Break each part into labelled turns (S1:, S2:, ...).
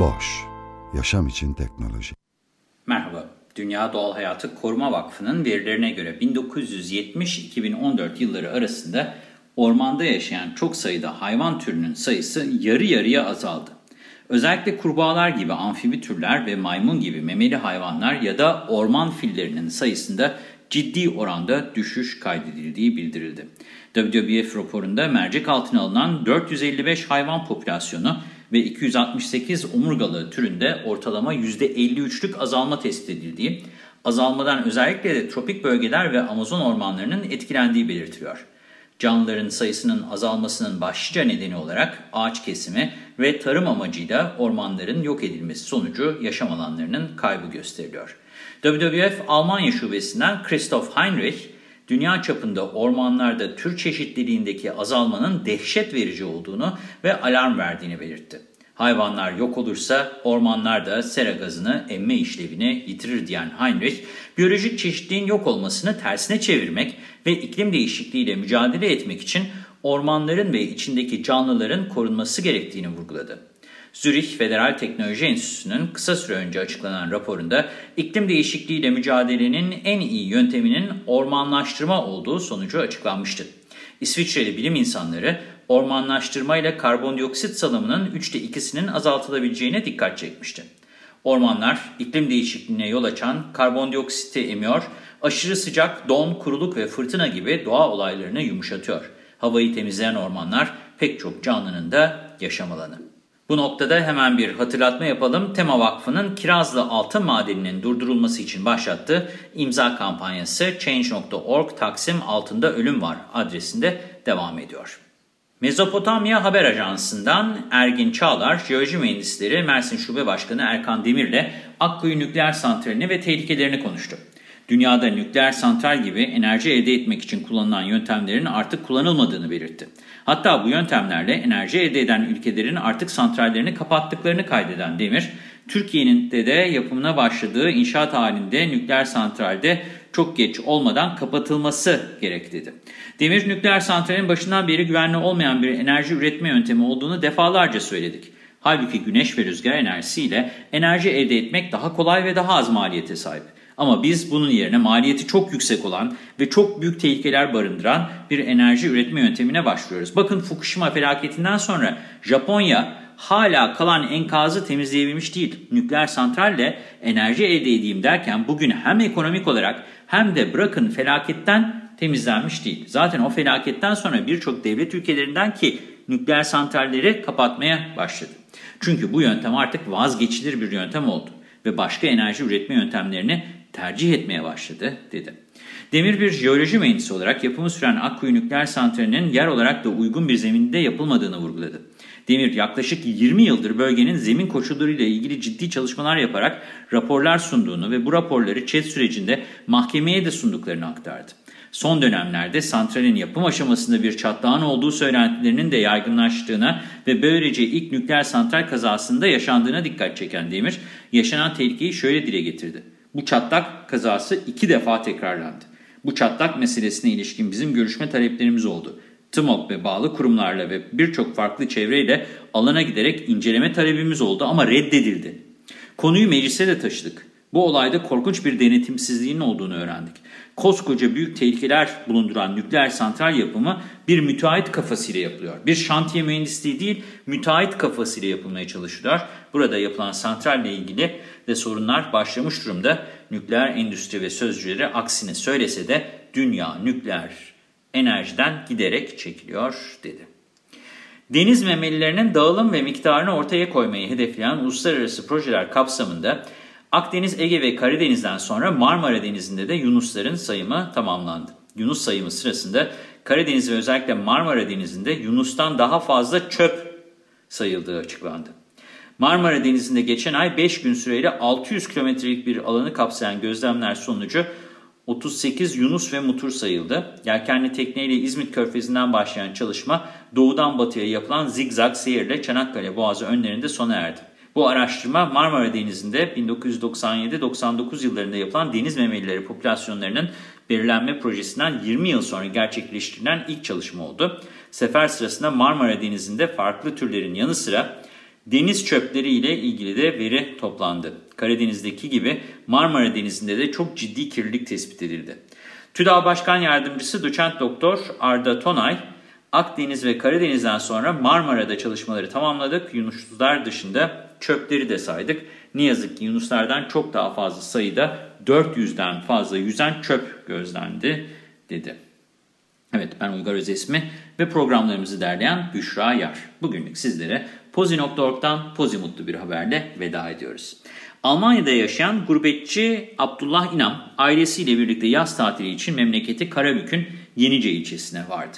S1: Boş, yaşam için teknoloji.
S2: Merhaba, Dünya Doğal Hayatı Koruma Vakfı'nın verilerine göre 1970-2014 yılları arasında ormanda yaşayan çok sayıda hayvan türünün sayısı yarı yarıya azaldı. Özellikle kurbağalar gibi amfibi türler ve maymun gibi memeli hayvanlar ya da orman fillerinin sayısında ciddi oranda düşüş kaydedildiği bildirildi. WWF raporunda mercek altına alınan 455 hayvan popülasyonu ve 268 omurgalı türünde ortalama %53'lük azalma tespit edildiği, azalmadan özellikle de tropik bölgeler ve Amazon ormanlarının etkilendiği belirtiliyor. Canlıların sayısının azalmasının başlıca nedeni olarak ağaç kesimi ve tarım amacıyla ormanların yok edilmesi sonucu yaşam alanlarının kaybı gösteriliyor. WWF Almanya Şubesi'nden Christoph Heinrich, dünya çapında ormanlarda tür çeşitliliğindeki azalmanın dehşet verici olduğunu ve alarm verdiğini belirtti. Hayvanlar yok olursa ormanlar da sera gazını emme işlevini yitirir diyen Heinrich, biyolojik çeşitliliğin yok olmasını tersine çevirmek ve iklim değişikliğiyle mücadele etmek için ormanların ve içindeki canlıların korunması gerektiğini vurguladı. Zürich Federal Teknoloji Enstitüsü'nün kısa süre önce açıklanan raporunda iklim değişikliğiyle mücadelenin en iyi yönteminin ormanlaştırma olduğu sonucu açıklanmıştı. İsviçreli bilim insanları ormanlaştırmayla karbondioksit salımının üçte ikisinin azaltılabileceğine dikkat çekmişti. Ormanlar iklim değişikliğine yol açan karbondioksiti emiyor, aşırı sıcak, don, kuruluk ve fırtına gibi doğa olaylarını yumuşatıyor. Havayı temizleyen ormanlar pek çok canlının da yaşam alanı. Bu noktada hemen bir hatırlatma yapalım. Tema Vakfı'nın Kirazlı Altın Madeni'nin durdurulması için başlattığı imza kampanyası Change.org Taksim Altında Ölüm Var adresinde devam ediyor. Mezopotamya Haber Ajansı'ndan Ergin Çağlar, Jeoloji Mühendisleri Mersin Şube Başkanı Erkan Demir'le Akkuyu Nükleer Santrali'ni ve tehlikelerini konuştu. Dünyada nükleer santral gibi enerji elde etmek için kullanılan yöntemlerin artık kullanılmadığını belirtti. Hatta bu yöntemlerle enerji elde eden ülkelerin artık santrallerini kapattıklarını kaydeden Demir, Türkiye'nin de, de yapımına başladığı inşaat halinde nükleer santralde çok geç olmadan kapatılması gerek dedi. Demir, nükleer santralin başından beri güvenli olmayan bir enerji üretme yöntemi olduğunu defalarca söyledik. Halbuki güneş ve rüzgar enerjisiyle enerji elde etmek daha kolay ve daha az maliyete sahip. Ama biz bunun yerine maliyeti çok yüksek olan ve çok büyük tehlikeler barındıran bir enerji üretme yöntemine başlıyoruz. Bakın Fukushima felaketinden sonra Japonya hala kalan enkazı temizleyebilmiş değil. Nükleer santralle enerji elde edeyim derken bugün hem ekonomik olarak hem de bırakın felaketten temizlenmiş değil. Zaten o felaketten sonra birçok devlet ülkelerinden ki nükleer santralleri kapatmaya başladı. Çünkü bu yöntem artık vazgeçilir bir yöntem oldu ve başka enerji üretme yöntemlerini tercih etmeye başladı, dedi. Demir bir jeoloji mühendisi olarak yapımı süren Akkuyu Nükleer Santrali'nin yer olarak da uygun bir zeminde yapılmadığını vurguladı. Demir yaklaşık 20 yıldır bölgenin zemin koşullarıyla ilgili ciddi çalışmalar yaparak raporlar sunduğunu ve bu raporları ÇED sürecinde mahkemeye de sunduklarını aktardı. Son dönemlerde santralin yapım aşamasında bir çatlağın olduğu söylentilerinin de yaygınlaştığına ve böylece ilk nükleer santral kazasında yaşandığına dikkat çeken Demir, yaşanan tehlikeyi şöyle dile getirdi. Bu çatlak kazası iki defa tekrarlandı. Bu çatlak meselesine ilişkin bizim görüşme taleplerimiz oldu. TMOP ve bağlı kurumlarla ve birçok farklı çevreyle alana giderek inceleme talebimiz oldu ama reddedildi. Konuyu meclise de taşıdık. Bu olayda korkunç bir denetimsizliğin olduğunu öğrendik. Koskoca büyük tehlikeler bulunduran nükleer santral yapımı bir müteahhit kafasıyla yapılıyor. Bir şantiye mühendisliği değil, müteahhit kafasıyla yapılmaya çalışılıyor. Burada yapılan santralle ilgili de sorunlar başlamış durumda. Nükleer endüstri ve sözcüleri aksine söylese de dünya nükleer enerjiden giderek çekiliyor dedi. Deniz memelilerinin dağılım ve miktarını ortaya koymayı hedefleyen uluslararası projeler kapsamında Akdeniz, Ege ve Karadeniz'den sonra Marmara Denizi'nde de Yunusların sayımı tamamlandı. Yunus sayımı sırasında Karadeniz ve özellikle Marmara Denizi'nde Yunus'tan daha fazla çöp sayıldığı açıklandı. Marmara Denizi'nde geçen ay 5 gün süreyle 600 kilometrelik bir alanı kapsayan gözlemler sonucu 38 Yunus ve Mutur sayıldı. Yelkenli tekneyle İzmit Körfezi'nden başlayan çalışma doğudan batıya yapılan zigzag seyirle Çanakkale Boğazı önlerinde sona erdi. Bu araştırma Marmara Denizi'nde 1997-99 yıllarında yapılan deniz memelileri popülasyonlarının belirlenme projesinden 20 yıl sonra gerçekleştirilen ilk çalışma oldu. Sefer sırasında Marmara Denizi'nde farklı türlerin yanı sıra deniz çöpleri ile ilgili de veri toplandı. Karadeniz'deki gibi Marmara Denizi'nde de çok ciddi kirlilik tespit edildi. TÜDAV Başkan Yardımcısı Doçent Doktor Arda Tonay, Akdeniz ve Karadeniz'den sonra Marmara'da çalışmaları tamamladık. Yunuslar dışında çöpleri de saydık. Ne yazık ki Yunuslardan çok daha fazla sayıda 400'den fazla yüzen çöp gözlendi dedi. Evet ben Uygar Özesmi ve programlarımızı derleyen Büşra Yar. Bugünlük sizlere Pozi.org'dan Pozi Mutlu bir haberle veda ediyoruz. Almanya'da yaşayan gurbetçi Abdullah İnam ailesiyle birlikte yaz tatili için memleketi Karabük'ün Yenice ilçesine vardı.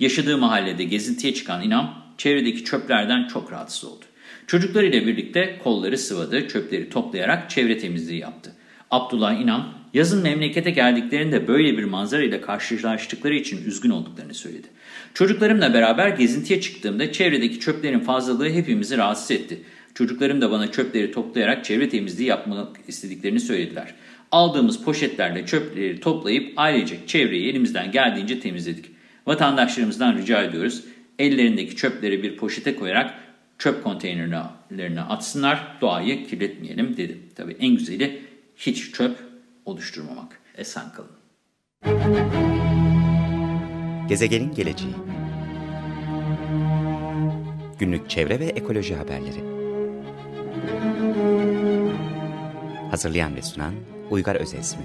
S2: Yaşadığı mahallede gezintiye çıkan İnam çevredeki çöplerden çok rahatsız oldu. Çocuklarıyla birlikte kolları sıvadı, çöpleri toplayarak çevre temizliği yaptı. Abdullah İnam yazın memlekete geldiklerinde böyle bir manzara ile karşılaştıkları için üzgün olduklarını söyledi. Çocuklarımla beraber gezintiye çıktığımda çevredeki çöplerin fazlalığı hepimizi rahatsız etti. Çocuklarım da bana çöpleri toplayarak çevre temizliği yapmak istediklerini söylediler. Aldığımız poşetlerle çöpleri toplayıp ailecek çevreyi elimizden geldiğince temizledik. Vatandaşlarımızdan rica ediyoruz. Ellerindeki çöpleri bir poşete koyarak çöp konteynerlerine atsınlar. Doğayı kirletmeyelim dedi. Tabii en güzeli hiç çöp oluşturmamak. Esen kalın.
S3: Gezegenin geleceği Günlük çevre ve ekoloji haberleri Hazırlayan ve sunan Uygar Özesmi